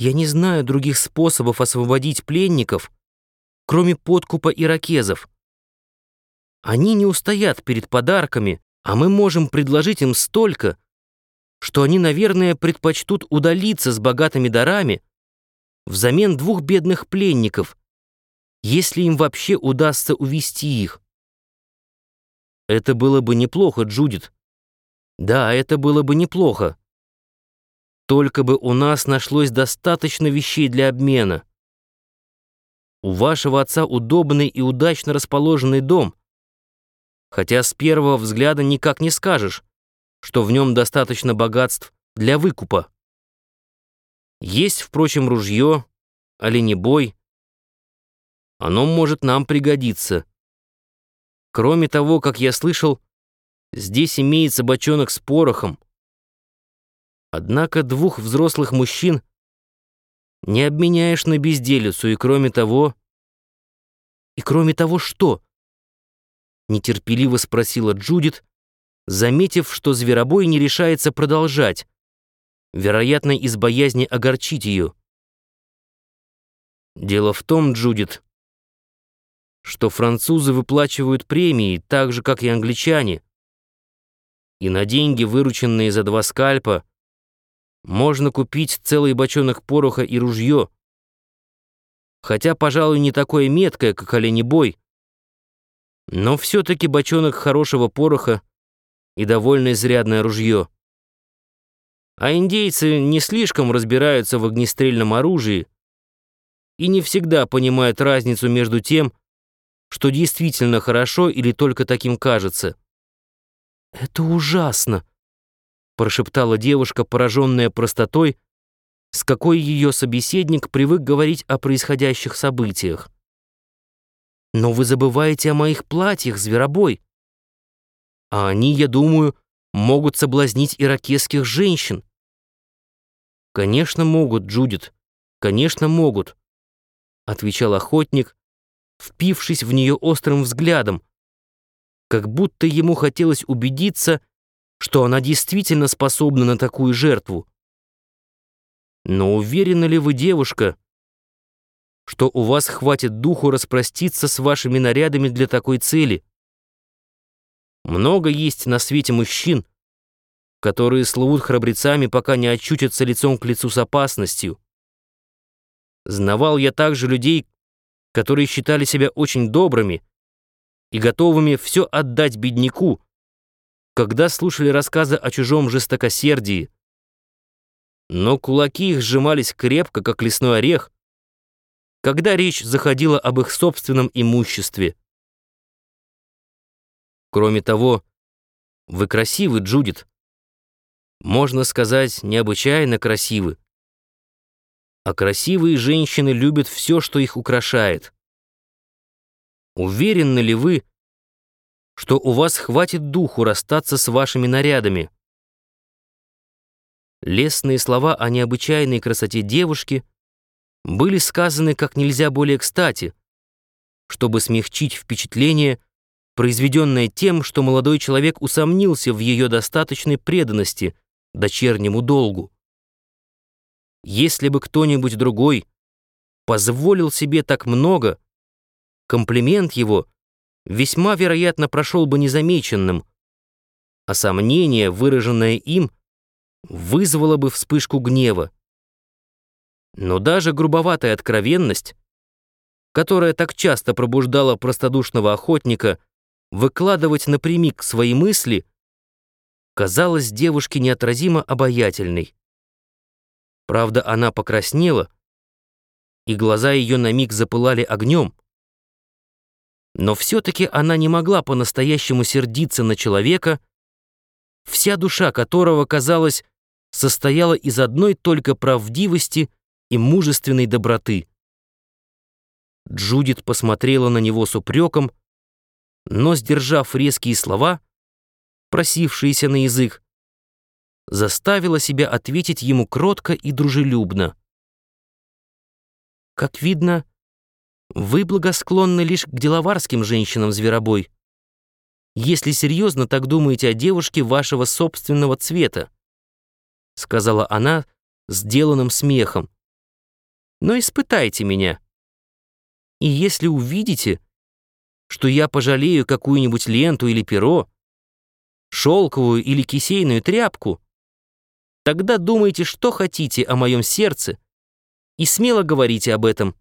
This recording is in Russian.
Я не знаю других способов освободить пленников, кроме подкупа иракезов. Они не устоят перед подарками, а мы можем предложить им столько, что они, наверное, предпочтут удалиться с богатыми дарами взамен двух бедных пленников, если им вообще удастся увести их. Это было бы неплохо, Джудит. Да, это было бы неплохо. Только бы у нас нашлось достаточно вещей для обмена. У вашего отца удобный и удачно расположенный дом, хотя с первого взгляда никак не скажешь, что в нем достаточно богатств для выкупа. Есть, впрочем, ружье, оленебой. Оно может нам пригодиться. Кроме того, как я слышал, здесь имеется бочонок с порохом, Однако двух взрослых мужчин не обменяешь на безделицу, и кроме того... И кроме того что? Нетерпеливо спросила Джудит, заметив, что зверобой не решается продолжать, вероятно, из боязни огорчить ее. Дело в том, Джудит, что французы выплачивают премии так же, как и англичане, и на деньги, вырученные за два скальпа, можно купить целый бочонок пороха и ружье. Хотя, пожалуй, не такое меткое, как оленебой, но все-таки бочонок хорошего пороха и довольно изрядное ружье. А индейцы не слишком разбираются в огнестрельном оружии и не всегда понимают разницу между тем, что действительно хорошо или только таким кажется. «Это ужасно!» Прошептала девушка, пораженная простотой, с какой ее собеседник привык говорить о происходящих событиях. «Но вы забываете о моих платьях, зверобой. А они, я думаю, могут соблазнить иракесских женщин». «Конечно могут, Джудит, конечно могут», — отвечал охотник, впившись в нее острым взглядом, как будто ему хотелось убедиться, что она действительно способна на такую жертву. Но уверена ли вы, девушка, что у вас хватит духу распроститься с вашими нарядами для такой цели? Много есть на свете мужчин, которые слывут храбрецами, пока не очутятся лицом к лицу с опасностью. Знавал я также людей, которые считали себя очень добрыми и готовыми все отдать бедняку, когда слушали рассказы о чужом жестокосердии. Но кулаки их сжимались крепко, как лесной орех, когда речь заходила об их собственном имуществе. Кроме того, вы красивы, Джудит. Можно сказать, необычайно красивы. А красивые женщины любят все, что их украшает. Уверены ли вы, что у вас хватит духу расстаться с вашими нарядами. Лестные слова о необычайной красоте девушки были сказаны как нельзя более кстати, чтобы смягчить впечатление, произведенное тем, что молодой человек усомнился в ее достаточной преданности дочернему долгу. Если бы кто-нибудь другой позволил себе так много, комплимент его — весьма вероятно прошел бы незамеченным, а сомнение, выраженное им, вызвало бы вспышку гнева. Но даже грубоватая откровенность, которая так часто пробуждала простодушного охотника выкладывать напрямик свои мысли, казалась девушке неотразимо обаятельной. Правда, она покраснела, и глаза ее на миг запылали огнем. Но все-таки она не могла по-настоящему сердиться на человека, вся душа которого, казалось, состояла из одной только правдивости и мужественной доброты. Джудит посмотрела на него с упреком, но, сдержав резкие слова, просившиеся на язык, заставила себя ответить ему кротко и дружелюбно. Как видно, вы благосклонны лишь к деловарским женщинам, зверобой. Если серьезно так думаете о девушке вашего собственного цвета, сказала она сделанным смехом. Но испытайте меня. И если увидите, что я пожалею какую-нибудь ленту или перо, шелковую или кисейную тряпку, тогда думайте, что хотите о моем сердце, и смело говорите об этом,